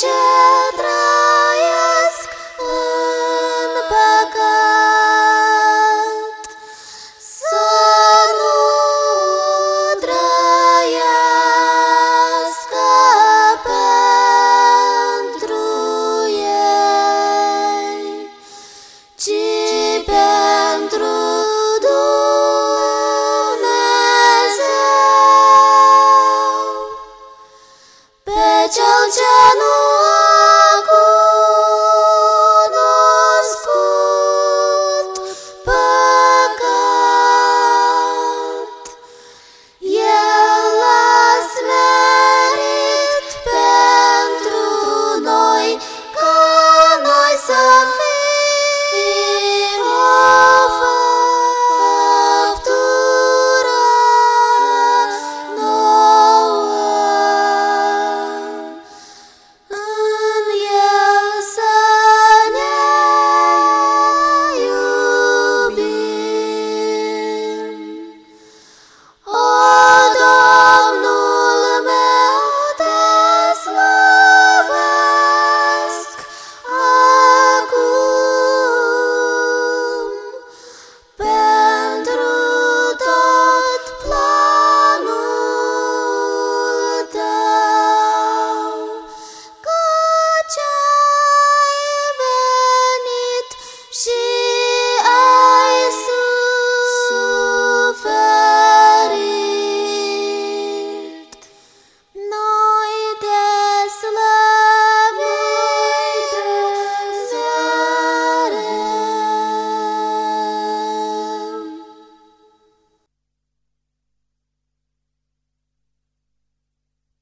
ce trăiesc în păcat. Să nu trăiască pentru ei Ci pentru Dumnezeu. Pe cel ce nu